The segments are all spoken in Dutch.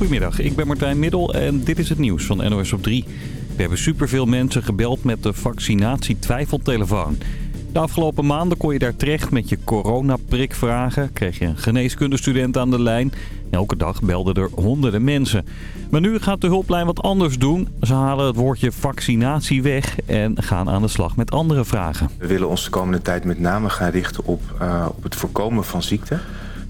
Goedemiddag, ik ben Martijn Middel en dit is het nieuws van NOS op 3. We hebben superveel mensen gebeld met de vaccinatie-twijfeltelefoon. De afgelopen maanden kon je daar terecht met je coronaprikvragen. Kreeg je een geneeskundestudent aan de lijn. Elke dag belden er honderden mensen. Maar nu gaat de hulplijn wat anders doen. Ze halen het woordje vaccinatie weg en gaan aan de slag met andere vragen. We willen ons de komende tijd met name gaan richten op, uh, op het voorkomen van ziekte.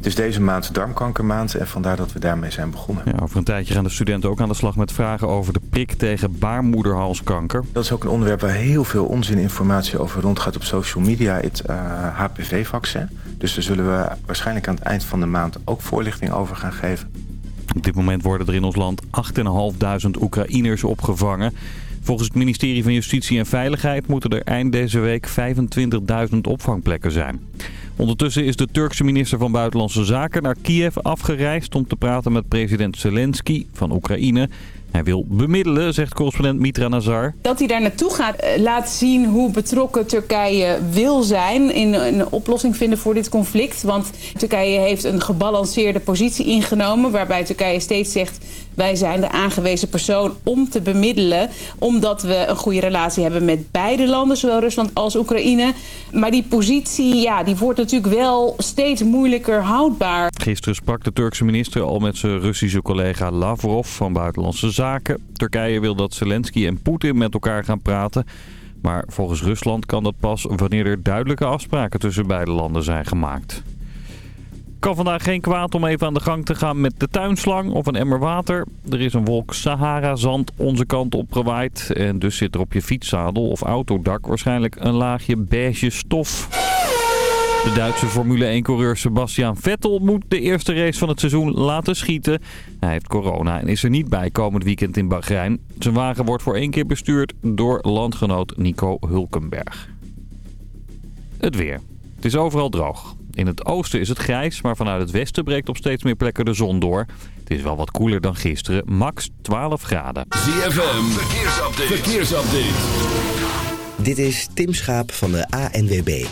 Het is deze maand darmkankermaand en vandaar dat we daarmee zijn begonnen. Ja, over een tijdje gaan de studenten ook aan de slag met vragen over de prik tegen baarmoederhalskanker. Dat is ook een onderwerp waar heel veel onzininformatie over rondgaat op social media, het uh, HPV-vaccin. Dus daar zullen we waarschijnlijk aan het eind van de maand ook voorlichting over gaan geven. Op dit moment worden er in ons land 8.500 Oekraïners opgevangen. Volgens het ministerie van Justitie en Veiligheid moeten er eind deze week 25.000 opvangplekken zijn. Ondertussen is de Turkse minister van Buitenlandse Zaken naar Kiev afgereisd om te praten met president Zelensky van Oekraïne. Hij wil bemiddelen, zegt correspondent Mitra Nazar. Dat hij daar naartoe gaat eh, laat zien hoe betrokken Turkije wil zijn in een oplossing vinden voor dit conflict. Want Turkije heeft een gebalanceerde positie ingenomen waarbij Turkije steeds zegt wij zijn de aangewezen persoon om te bemiddelen. Omdat we een goede relatie hebben met beide landen, zowel Rusland als Oekraïne. Maar die positie ja, die wordt natuurlijk wel steeds moeilijker houdbaar. Gisteren sprak de Turkse minister al met zijn Russische collega Lavrov van Buitenlandse Zaken. Turkije wil dat Zelensky en Poetin met elkaar gaan praten. Maar volgens Rusland kan dat pas wanneer er duidelijke afspraken tussen beide landen zijn gemaakt. Kan vandaag geen kwaad om even aan de gang te gaan met de tuinslang of een emmer water. Er is een wolk Sahara-zand onze kant op gewaaid. En dus zit er op je fietszadel of autodak waarschijnlijk een laagje beige stof. De Duitse Formule 1-coureur Sebastian Vettel moet de eerste race van het seizoen laten schieten. Hij heeft corona en is er niet bij komend weekend in Bahrein. Zijn wagen wordt voor één keer bestuurd door landgenoot Nico Hulkenberg. Het weer. Het is overal droog. In het oosten is het grijs, maar vanuit het westen breekt op steeds meer plekken de zon door. Het is wel wat koeler dan gisteren, max 12 graden. ZFM, verkeersupdate. verkeersupdate. Dit is Tim Schaap van de ANWB.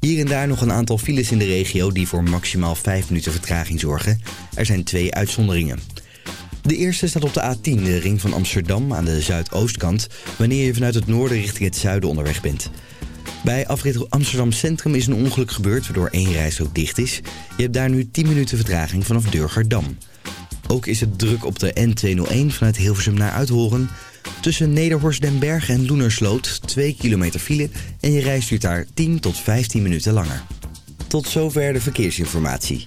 Hier en daar nog een aantal files in de regio die voor maximaal 5 minuten vertraging zorgen. Er zijn twee uitzonderingen. De eerste staat op de A10, de ring van Amsterdam aan de zuidoostkant... wanneer je vanuit het noorden richting het zuiden onderweg bent... Bij afrit Amsterdam Centrum is een ongeluk gebeurd waardoor één reis ook dicht is. Je hebt daar nu 10 minuten vertraging vanaf Durgerdam. Ook is het druk op de N201 vanuit Hilversum naar Uithoren. Tussen Nederhorst den Berg en Loenersloot 2 kilometer file en je reis duurt daar 10 tot 15 minuten langer. Tot zover de verkeersinformatie.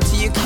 down to your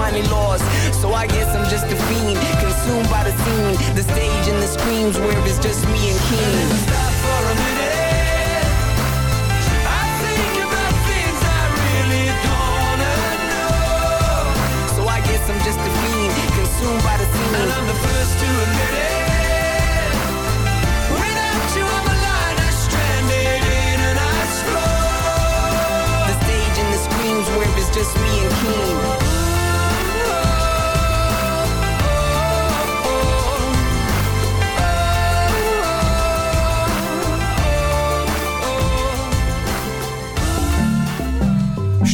finally lost. So I guess I'm just a fiend, consumed by the scene, the stage and the screams where it's just me and King. Stop for a minute. I think about things I really don't wanna know. So I guess I'm just a fiend, consumed by the scene. And I'm the first to admit it. Without you on the line, I'm stranded. The stage and the screams where it's just me and King.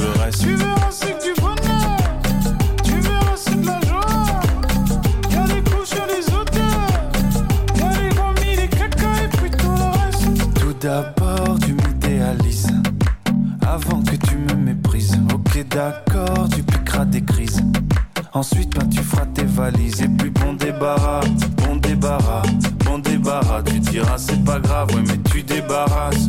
le reste. Tu verras, c'est que du bonheur. Tu verras, c'est de la joie. Y'a les couches et les odeurs. Y'a les vomis, les caca et puis tout le reste. Tout d'abord, tu m'idéalises. Avant que tu me méprises. Ok, d'accord, tu piqueras des crises. Ensuite, ben, tu feras tes valises. Et puis, bon débarras, bon débarras, bon débarras. Tu diras, c'est pas grave, ouais, mais tu débarrasses,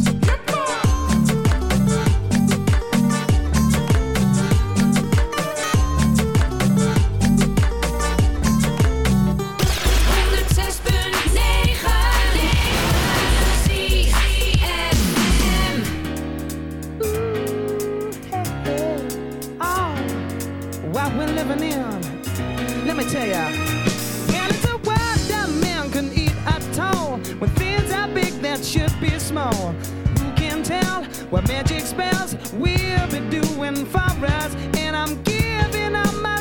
Ya. Well, it's a world that man can eat at all. When things are big that should be small. Who can tell what magic spells we'll be doing for us? And I'm giving up my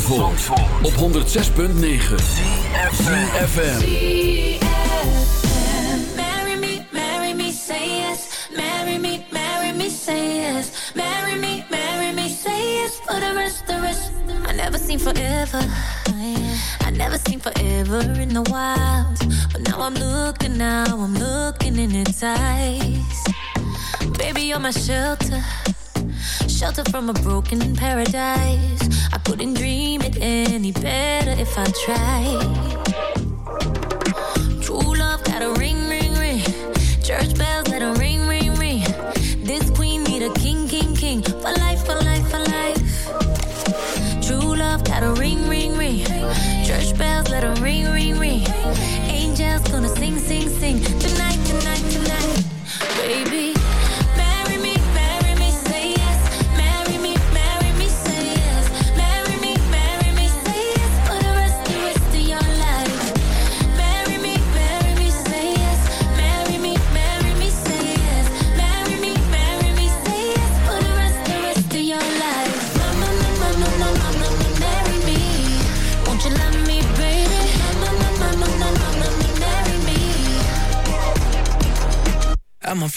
van Zandvoort, op 106.9 ZFM. Marry me, marry me, say yes. Marry me, marry me, say yes. Marry me, marry me, say yes. For the rest, the rest. I never seen forever. I never seen forever in the wild. But now I'm looking, now I'm looking in its eyes. Baby, you're my shelter. Shelter from a broken paradise. Couldn't dream it any better if I tried.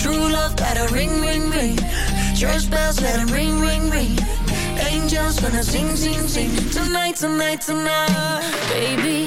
True love, got a ring, ring, ring. Church bells, let it ring, ring, ring. angels gonna sing, sing, sing. Tonight, tonight, tonight. Baby,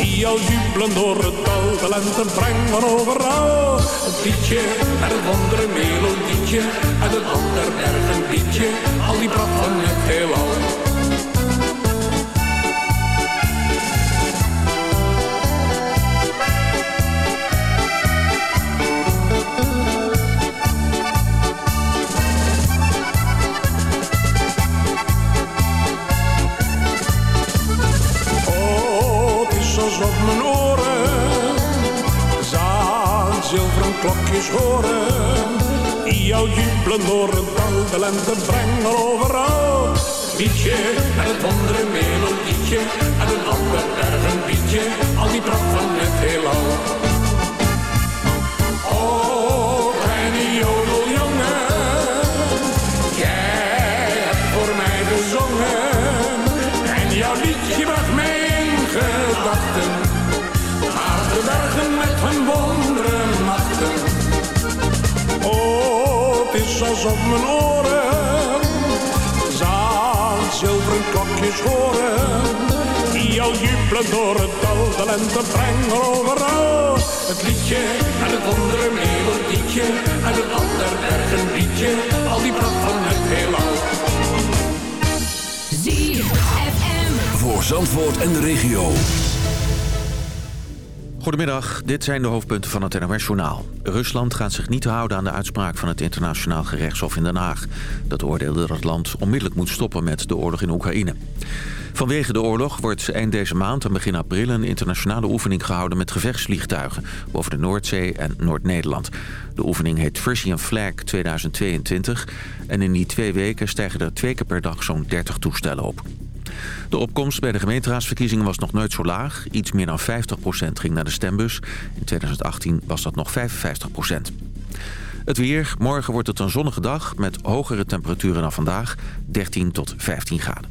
Die al jubelen door het dal, de lente brengen overal. Het liedje met het wondere melodietje, uit het land der bergen liedje, al die pracht van het heelal. Klokjes horen. Die jou jubelen het dal, de lente brengen overal. Liedje met het wondere melodietje, en een ander bergen liedje, al die pracht van het heelal. Alsof mijn oren zaad zilveren klokjes horen. Die al jubelen door het dal, de lente brengen overal. Het liedje en het wondere melodietje, en het ander bergen liedje, al die pracht van het heelal. ZFM. Voor Zandvoort en de regio. Goedemiddag, dit zijn de hoofdpunten van het NOS-journaal. Rusland gaat zich niet houden aan de uitspraak van het internationaal gerechtshof in Den Haag. Dat oordeelde dat het land onmiddellijk moet stoppen met de oorlog in Oekraïne. Vanwege de oorlog wordt eind deze maand en begin april een internationale oefening gehouden met gevechtsvliegtuigen boven de Noordzee en Noord-Nederland. De oefening heet Frisian Flag 2022 en in die twee weken stijgen er twee keer per dag zo'n 30 toestellen op. De opkomst bij de gemeenteraadsverkiezingen was nog nooit zo laag. Iets meer dan 50% ging naar de stembus. In 2018 was dat nog 55%. Het weer. Morgen wordt het een zonnige dag met hogere temperaturen dan vandaag. 13 tot 15 graden.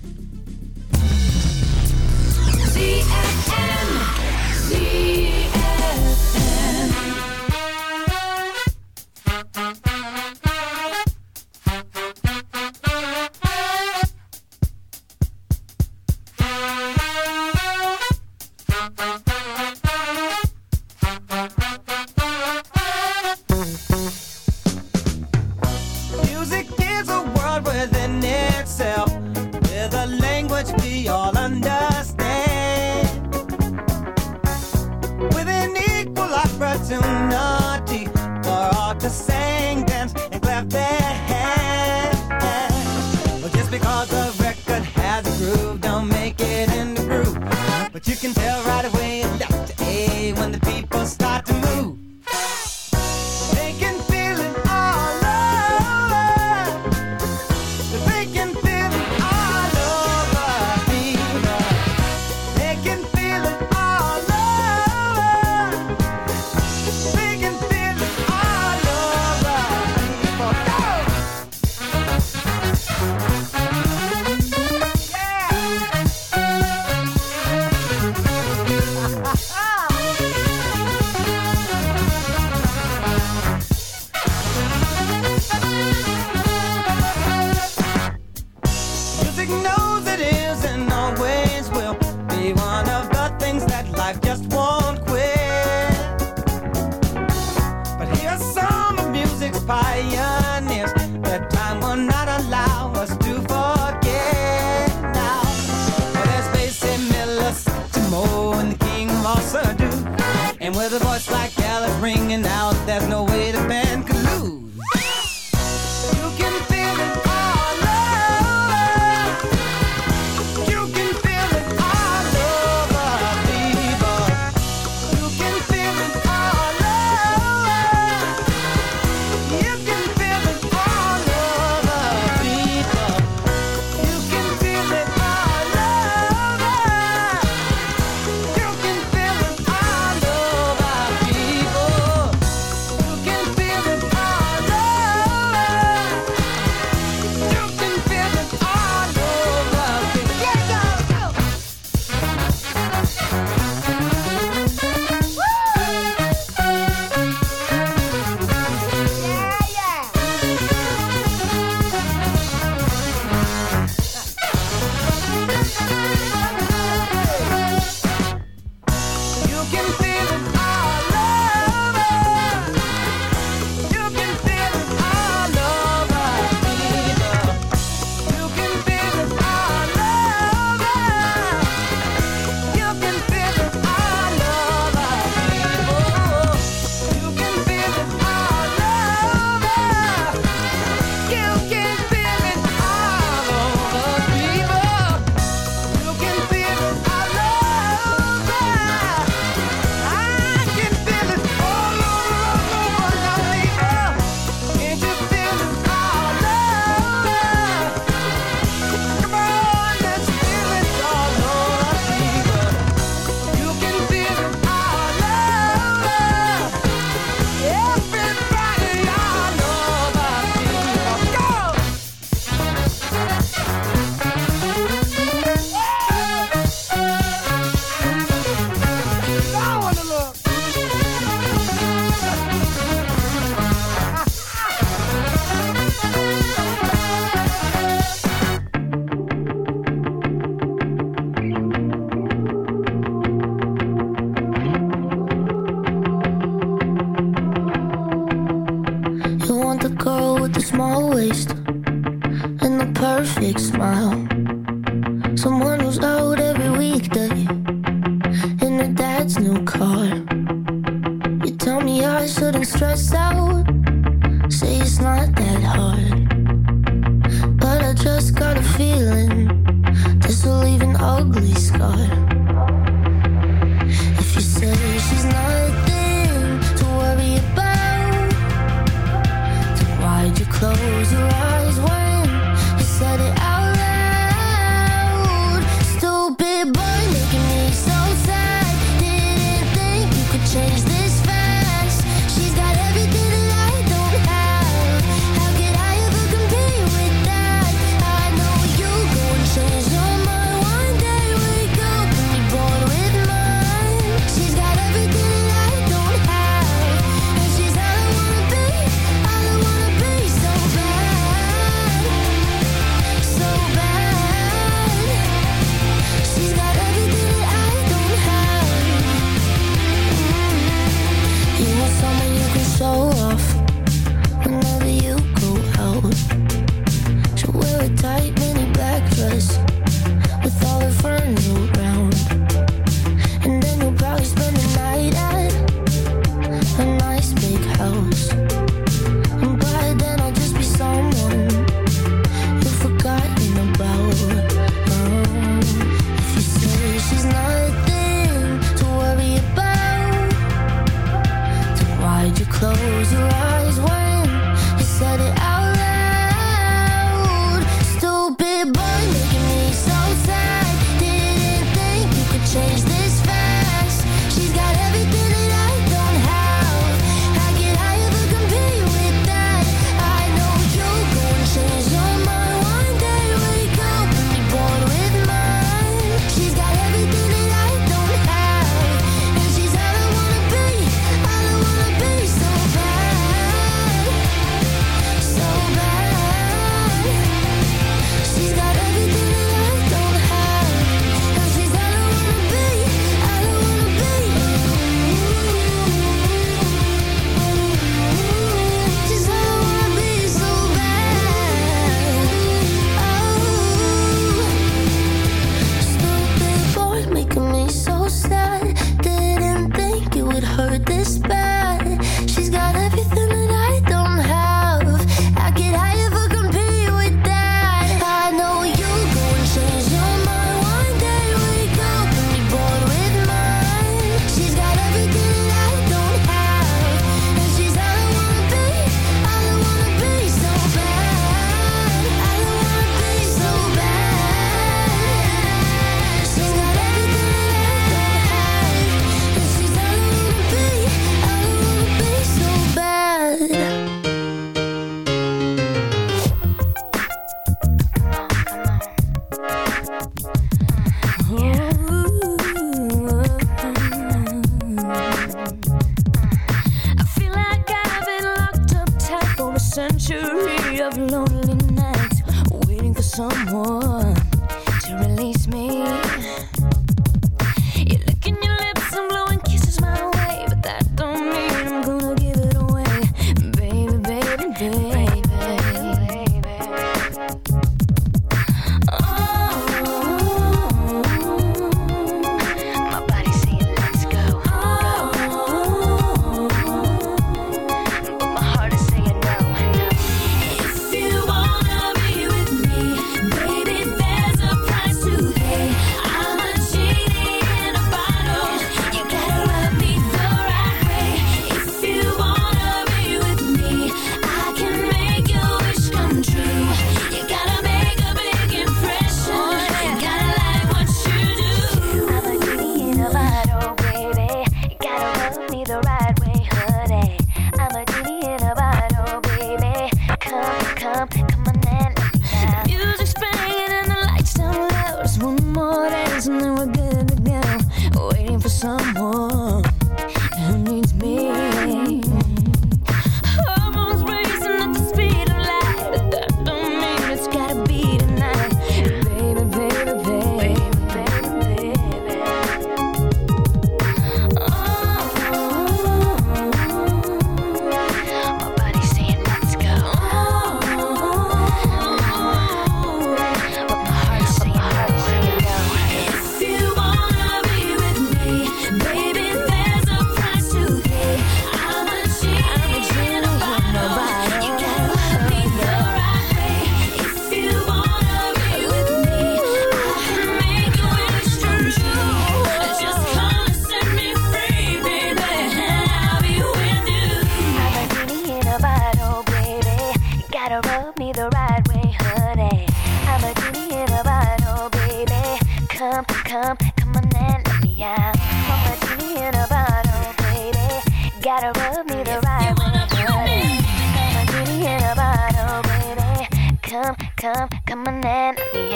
me the right way. I'm a beauty in a bottle, baby. Come, come, come on and me.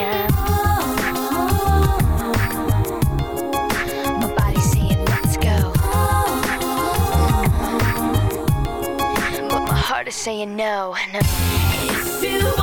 My body's saying let's go, but my heart is saying no, no. If you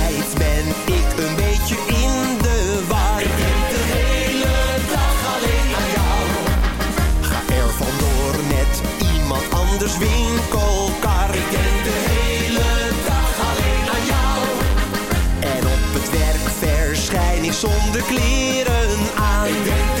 de kleren aan.